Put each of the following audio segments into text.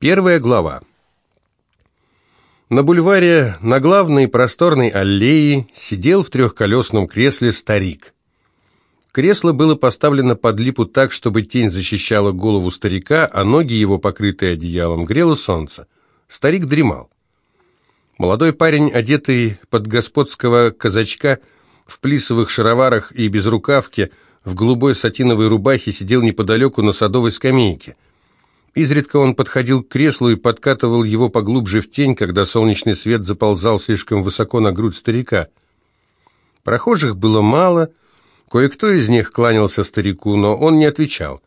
Первая глава. На бульваре, на главной просторной аллее, сидел в трехколесном кресле старик. Кресло было поставлено под липу так, чтобы тень защищала голову старика, а ноги его, покрытые одеялом, грело солнце. Старик дремал. Молодой парень, одетый под господского казачка, в плисовых шароварах и безрукавке, в голубой сатиновой рубахе, сидел неподалеку на садовой скамейке – Изредка он подходил к креслу и подкатывал его поглубже в тень, когда солнечный свет заползал слишком высоко на грудь старика. Прохожих было мало, кое-кто из них кланялся старику, но он не отвечал.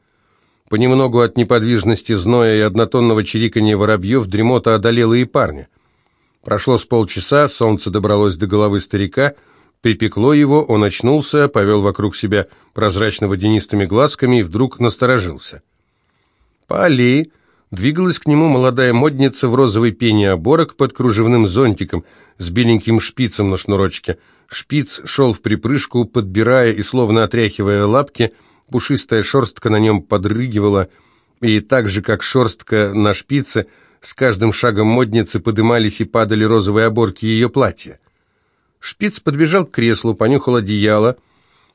Понемногу от неподвижности зноя и однотонного чириканья воробьев дремота одолела и парня. Прошло с полчаса, солнце добралось до головы старика, припекло его, он очнулся, повел вокруг себя прозрачно-водянистыми глазками и вдруг насторожился. По аллее двигалась к нему молодая модница в розовой пене оборок под кружевным зонтиком с беленьким шпицем на шнурочке. Шпиц шел в припрыжку, подбирая и словно отряхивая лапки, пушистая шерстка на нем подрыгивала, и так же, как шерстка на шпице, с каждым шагом модницы подымались и падали розовые оборки ее платья. Шпиц подбежал к креслу, понюхал одеяло,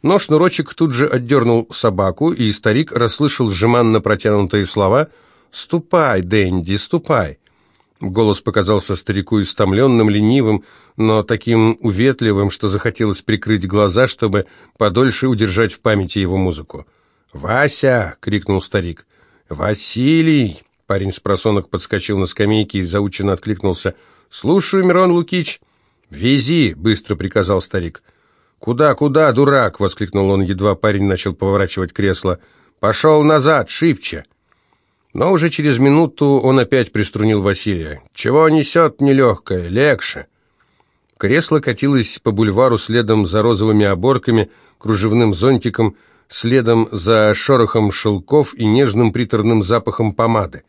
но шнурочек тут же отдернул собаку, и старик расслышал жеманно протянутые слова «Ступай, Дэнди, ступай!». Голос показался старику истомленным, ленивым, но таким уветливым, что захотелось прикрыть глаза, чтобы подольше удержать в памяти его музыку. «Вася!» — крикнул старик. «Василий!» — парень с просонок подскочил на скамейке и заученно откликнулся. «Слушаю, Мирон Лукич!» «Вези!» — быстро приказал старик. «Куда, куда, дурак?» — воскликнул он, едва парень начал поворачивать кресло. «Пошел назад, шибче!» Но уже через минуту он опять приструнил Василия. «Чего несет нелегкое? Легче!» Кресло катилось по бульвару следом за розовыми оборками, кружевным зонтиком, следом за шорохом шелков и нежным приторным запахом помады.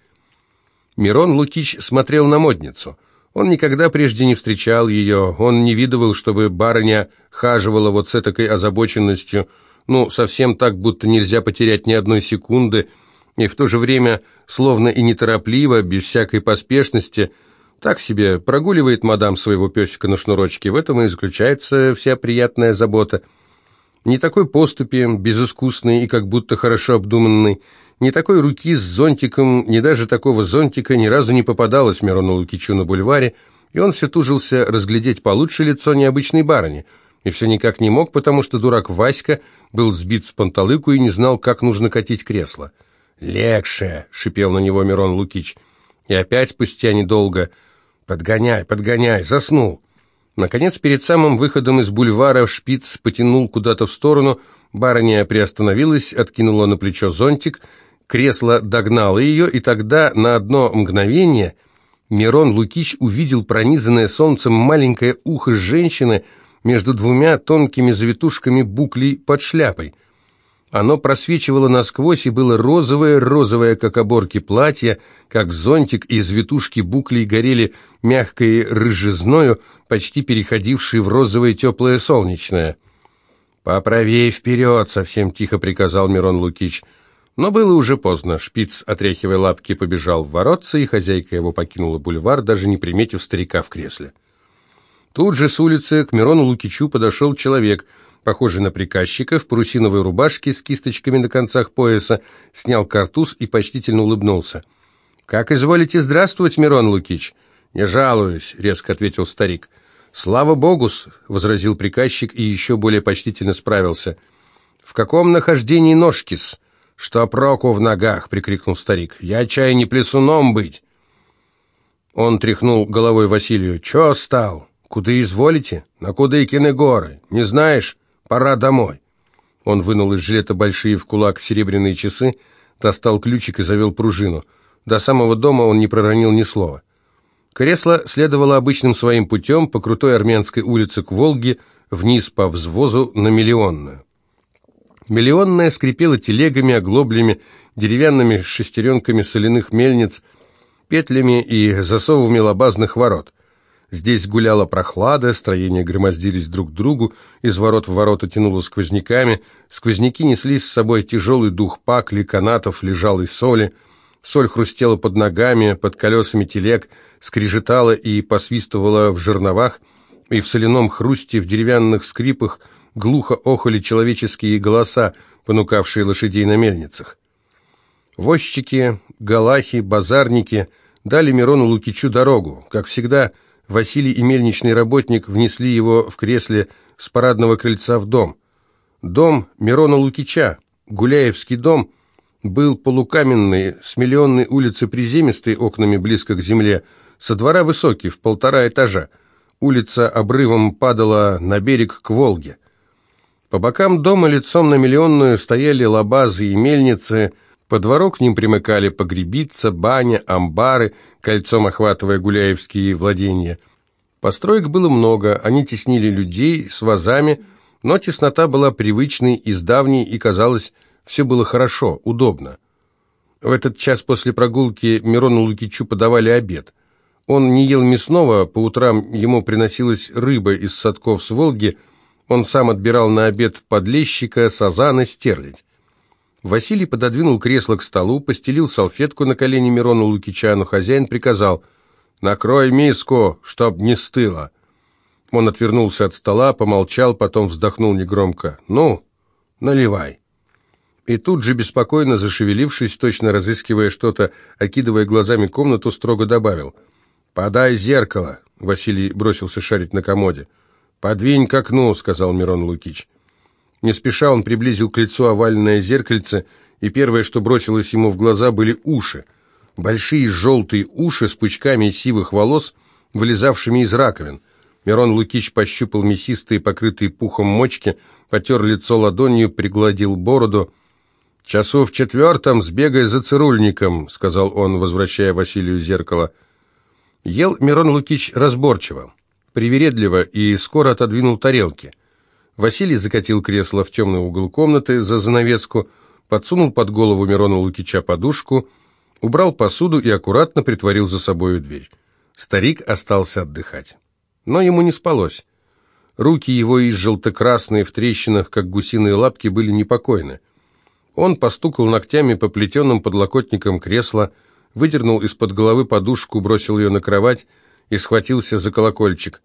Мирон Лукич смотрел на модницу — он никогда прежде не встречал ее, он не видывал, чтобы барыня хаживала вот с этакой озабоченностью, ну, совсем так, будто нельзя потерять ни одной секунды, и в то же время, словно и неторопливо, без всякой поспешности, так себе прогуливает мадам своего песика на шнурочке. В этом и заключается вся приятная забота. Не такой поступи, безыскусный и как будто хорошо обдуманный, ни такой руки с зонтиком, ни даже такого зонтика ни разу не попадалось Мирону Лукичу на бульваре, и он все тужился разглядеть получше лицо необычной барыни, и все никак не мог, потому что дурак Васька был сбит с панталыку и не знал, как нужно катить кресло. «Легше!» — шипел на него Мирон Лукич. И опять спустя недолго «Подгоняй, подгоняй!» заснул. Наконец, перед самым выходом из бульвара шпиц потянул куда-то в сторону, барыня приостановилась, откинула на плечо зонтик — Кресло догнало ее, и тогда на одно мгновение Мирон Лукич увидел пронизанное солнцем маленькое ухо женщины между двумя тонкими завитушками буклей под шляпой. Оно просвечивало насквозь и было розовое-розовое, как оборки платья, как зонтик, и завитушки буклей горели мягкой рыжезною, почти переходившей в розовое теплое солнечное. «Поправей вперед!» — совсем тихо приказал Мирон Лукич — но было уже поздно. Шпиц, отряхивая лапки, побежал в воротца, и хозяйка его покинула бульвар, даже не приметив старика в кресле. Тут же с улицы к Мирону Лукичу подошел человек, похожий на приказчика, в парусиновой рубашке с кисточками на концах пояса, снял картуз и почтительно улыбнулся. «Как изволите здравствовать, Мирон Лукич?» «Не жалуюсь», — резко ответил старик. «Слава Богус», — возразил приказчик и еще более почтительно справился. «В каком нахождении ножки-с?» «Что проку в ногах?» — прикрикнул старик. «Я чай не плесуном быть!» Он тряхнул головой Василию. «Чё стал? Куда изволите? На Кудыкины горы. Не знаешь? Пора домой!» Он вынул из жилета большие в кулак серебряные часы, достал ключик и завел пружину. До самого дома он не проронил ни слова. Кресло следовало обычным своим путем по крутой армянской улице к Волге, вниз по взвозу на Миллионную. Миллионная скрипела телегами, оглоблями, деревянными шестеренками соляных мельниц, петлями и засовами лобазных ворот. Здесь гуляла прохлада, строения громоздились друг к другу, из ворот в ворота тянуло сквозняками, сквозняки несли с собой тяжелый дух пакли, канатов, лежалой соли. Соль хрустела под ногами, под колесами телег, скрежетала и посвистывала в жерновах, и в соляном хрусте, в деревянных скрипах глухо охали человеческие голоса, понукавшие лошадей на мельницах. Возчики, галахи, базарники дали Мирону Лукичу дорогу. Как всегда, Василий и мельничный работник внесли его в кресле с парадного крыльца в дом. Дом Мирона Лукича, Гуляевский дом, был полукаменный, с миллионной улицы приземистой, окнами близко к земле, со двора высокий, в полтора этажа. Улица обрывом падала на берег к Волге. По бокам дома лицом на миллионную стояли лабазы и мельницы, по двору к ним примыкали погребица, баня, амбары, кольцом охватывая гуляевские владения. Построек было много, они теснили людей с вазами, но теснота была привычной, из давней, и, казалось, все было хорошо, удобно. В этот час после прогулки Мирону Лукичу подавали обед. Он не ел мясного, по утрам ему приносилась рыба из садков с Волги, он сам отбирал на обед подлещика, сазана, стерлядь. Василий пододвинул кресло к столу, постелил салфетку на колени Мирона Лукича, но хозяин приказал «Накрой миску, чтоб не стыло». Он отвернулся от стола, помолчал, потом вздохнул негромко. «Ну, наливай». И тут же, беспокойно зашевелившись, точно разыскивая что-то, окидывая глазами комнату, строго добавил. «Подай зеркало», — Василий бросился шарить на комоде. «Подвинь к окну», — сказал Мирон Лукич. Не спеша он приблизил к лицу овальное зеркальце, и первое, что бросилось ему в глаза, были уши. Большие желтые уши с пучками сивых волос, вылезавшими из раковин. Мирон Лукич пощупал мясистые, покрытые пухом мочки, потер лицо ладонью, пригладил бороду. «Часу в четвертом сбегай за цирульником», — сказал он, возвращая Василию зеркало. Ел Мирон Лукич разборчиво, привередливо и скоро отодвинул тарелки. Василий закатил кресло в темный угол комнаты за занавеску, подсунул под голову Мирона Лукича подушку, убрал посуду и аккуратно притворил за собою дверь. Старик остался отдыхать но ему не спалось. Руки его из желто-красные в трещинах, как гусиные лапки, были непокойны. Он постукал ногтями по плетеным подлокотникам кресла, выдернул из-под головы подушку, бросил ее на кровать и схватился за колокольчик.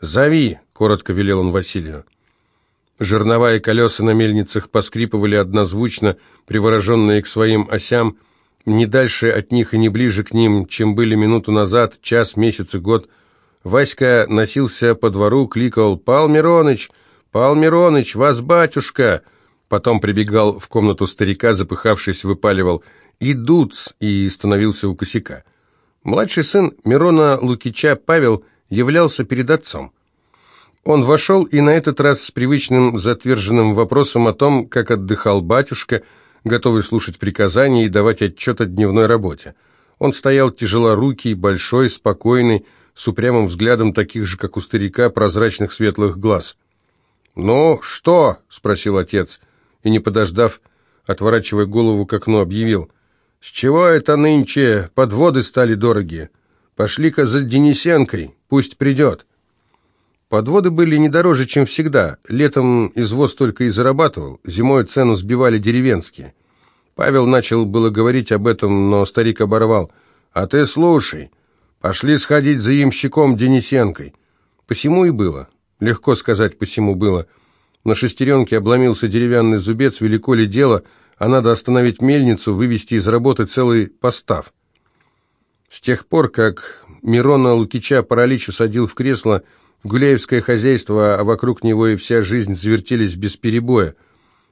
«Зови!» — коротко велел он Василию. Жернова и колеса на мельницах поскрипывали однозвучно, привороженные к своим осям, не дальше от них и не ближе к ним, чем были минуту назад, час, месяц и год — Васька носился по двору, кликал «Пал Мироныч! Пал Мироныч! Вас, батюшка!» Потом прибегал в комнату старика, запыхавшись, выпаливал «Идут!» и становился у косяка. Младший сын Мирона Лукича Павел являлся перед отцом. Он вошел и на этот раз с привычным затверженным вопросом о том, как отдыхал батюшка, готовый слушать приказания и давать отчет о дневной работе. Он стоял тяжелорукий, большой, спокойный, с упрямым взглядом таких же, как у старика, прозрачных светлых глаз. «Ну, что?» — спросил отец, и, не подождав, отворачивая голову к окну, объявил. «С чего это нынче подводы стали дорогие? Пошли-ка за Денисенкой, пусть придет». Подводы были не дороже, чем всегда. Летом извоз только и зарабатывал, зимой цену сбивали деревенские. Павел начал было говорить об этом, но старик оборвал. «А ты слушай, Пошли сходить за ямщиком Денисенкой. Посему и было. Легко сказать, посему было. На шестеренке обломился деревянный зубец, велико ли дело, а надо остановить мельницу, вывести из работы целый постав. С тех пор, как Мирона Лукича паралич усадил в кресло, гуляевское хозяйство, а вокруг него и вся жизнь завертелись без перебоя.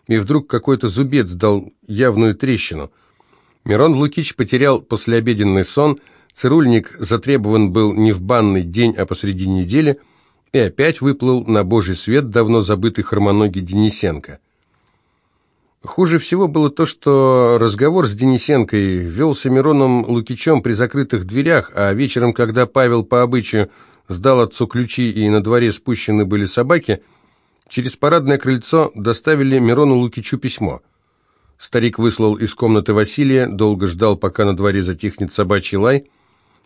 И вдруг какой-то зубец дал явную трещину. Мирон Лукич потерял послеобеденный сон – Цирульник затребован был не в банный день, а посреди недели, и опять выплыл на божий свет давно забытый хромоногий Денисенко. Хуже всего было то, что разговор с Денисенкой велся Мироном Лукичем при закрытых дверях, а вечером, когда Павел по обычаю сдал отцу ключи и на дворе спущены были собаки, через парадное крыльцо доставили Мирону Лукичу письмо. Старик выслал из комнаты Василия, долго ждал, пока на дворе затихнет собачий лай,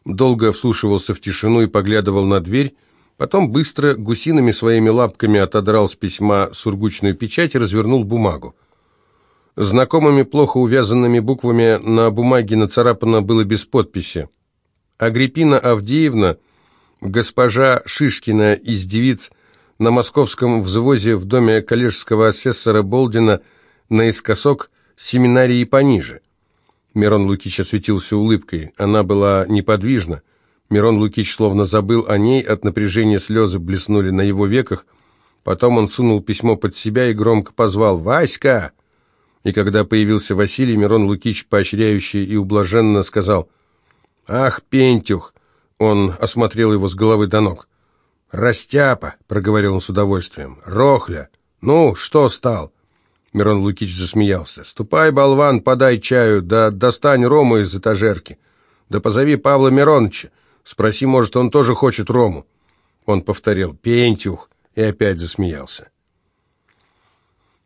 долго вслушивался в тишину и поглядывал на дверь, потом быстро гусиными своими лапками отодрал с письма сургучную печать и развернул бумагу. Знакомыми плохо увязанными буквами на бумаге нацарапано было без подписи. Агриппина Авдеевна, госпожа Шишкина из девиц, на московском взвозе в доме коллежского асессора Болдина наискосок семинарии пониже. Мирон Лукич осветился улыбкой. Она была неподвижна. Мирон Лукич словно забыл о ней, от напряжения слезы блеснули на его веках. Потом он сунул письмо под себя и громко позвал «Васька!». И когда появился Василий, Мирон Лукич, поощряющий и ублаженно, сказал «Ах, Пентюх!» Он осмотрел его с головы до ног. «Растяпа!» — проговорил он с удовольствием. «Рохля! Ну, что стал?» Мирон Лукич засмеялся. «Ступай, болван, подай чаю, да достань рому из этажерки. Да позови Павла Мироновича. Спроси, может, он тоже хочет рому». Он повторил «Пентюх» и опять засмеялся.